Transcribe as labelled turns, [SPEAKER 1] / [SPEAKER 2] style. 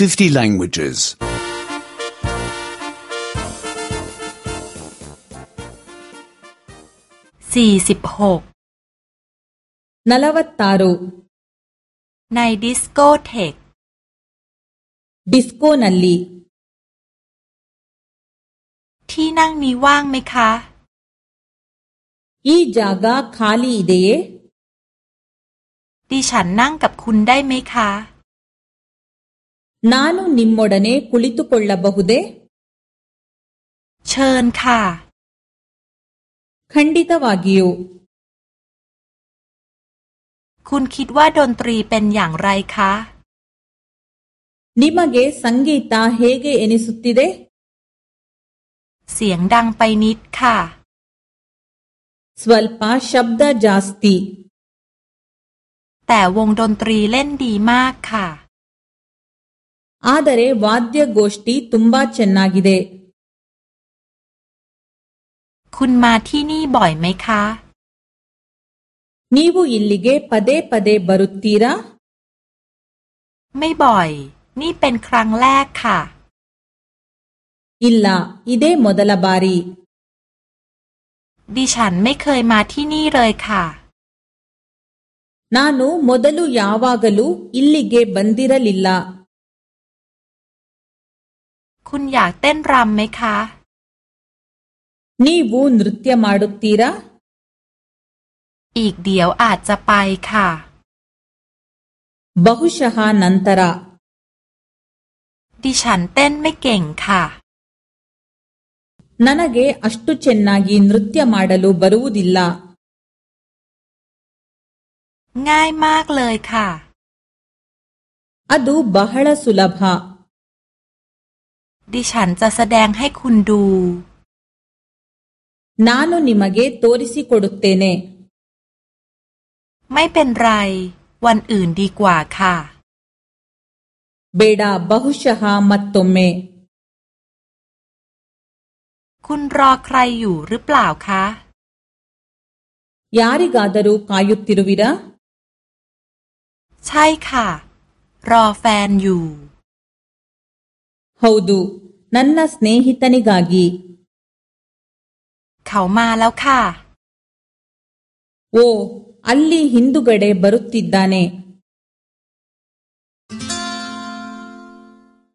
[SPEAKER 1] 50 languages.
[SPEAKER 2] 46
[SPEAKER 3] ನಲವತ್ತಾರು
[SPEAKER 2] ในดิสโกเทก
[SPEAKER 3] ดิสโกนัลลี
[SPEAKER 2] ที่นั่งนี้ว่างไหมคะ
[SPEAKER 3] ಈ ಜಾಗ ಖಾಲಿ ಇದೆಯೇ
[SPEAKER 2] ดิฉันนั่งกับคุณได้ไหมคะ
[SPEAKER 3] ನಾನು ನಿಮ್ಮೊಡನೆ ಕುಳಿತುಕೊಳ್ಳಬಹುದೇ
[SPEAKER 2] เชิญค่ะ
[SPEAKER 3] ขันดีตวากิโย
[SPEAKER 2] คุณคิดว่าดนตรีเป็นอย่างไรคะ
[SPEAKER 3] ನಿಮಗೆ ಸಂಗೀತ ಹೇಗೆ ಎನಿಸುತ್ತಿದೆ
[SPEAKER 2] เสียงดังไปนิดค่ะ
[SPEAKER 3] ಸ್ವಲ್ಪ ಶಬ್ದ ಜಾಸ್ತಿ
[SPEAKER 2] แต่วงดนตรีเล่นดีมากค่ะ
[SPEAKER 3] ಆದರೆ ವಾದ್ಯಗೋಷ್ಠಿ ತುಂಬಾ ಚೆನ್ನಾಗಿದೆ
[SPEAKER 2] คุณมาที่นี่บ่อยไหมคะ
[SPEAKER 3] ನೀವು ಇಲ್ಲಿಗೆ ಪದೇ ಪದೇ ಬರುತ್ತೀರಾ
[SPEAKER 2] ไม่บ่อย นี่เป็นครั้งแรกค่ะ
[SPEAKER 3] ಇಲ್ಲ ಇದೇ ಮೊದಲ ಬಾರಿ
[SPEAKER 2] ดิฉันไม่เคยมาที่นี่เลยค่ะ
[SPEAKER 3] ನಾನು ಮೊದಲು ಯಾವಾಗಲೂ ಇಲ್ಲಿಗೆ ಬಂದಿರಲಿಲ್ಲ
[SPEAKER 2] คุณอยากเต้นรำไหมคะ
[SPEAKER 3] ನೀವು ನೃತ್ಯ ಮಾಡುತ್ತೀರಾ
[SPEAKER 2] อีกเดี๋ยวอาจจะไปค่ะ
[SPEAKER 3] บหุชหานันตระ
[SPEAKER 2] ดิฉันเต้นไม่เก่งค่ะ
[SPEAKER 3] ನನಗೆ ಅಷ್ಟು ಚೆನ್ನಾಗಿ ನೃತ್ಯ มารดลูบรูดิลล่า
[SPEAKER 2] ง่ายมากเลยค่ะอ
[SPEAKER 3] ดูบา ಅದು ಬಹಳ ಸುಲಭ
[SPEAKER 2] ดิฉันจะแสดงให้คุณดู
[SPEAKER 3] นานุนิมเก ತೋರಿಸಿಕೊಡುತ್ತೇನೆ
[SPEAKER 2] ไม่เป็นไร วันอื่นดีกว่าค่ะเ
[SPEAKER 3] ಬೇಡ ಬಹುಶಃ ಮತ್ತೊಮ್ಮೆ
[SPEAKER 2] คุณรอใครอยู่หรือเปล่าคะ
[SPEAKER 3] ยาริกาดะรุกายุติโรวีระ
[SPEAKER 2] ใช่ค่ะ รอแฟนอยู่
[SPEAKER 3] ಹೌದು ನನ್ನ ಸ್ನೇಹಿತನಿಗಾಗಿ. ಓ ಅಲ್ಲಿ ಹಿಂದುಗಡೆ ಬರುತ್ತಿದ್ದಾನೆ.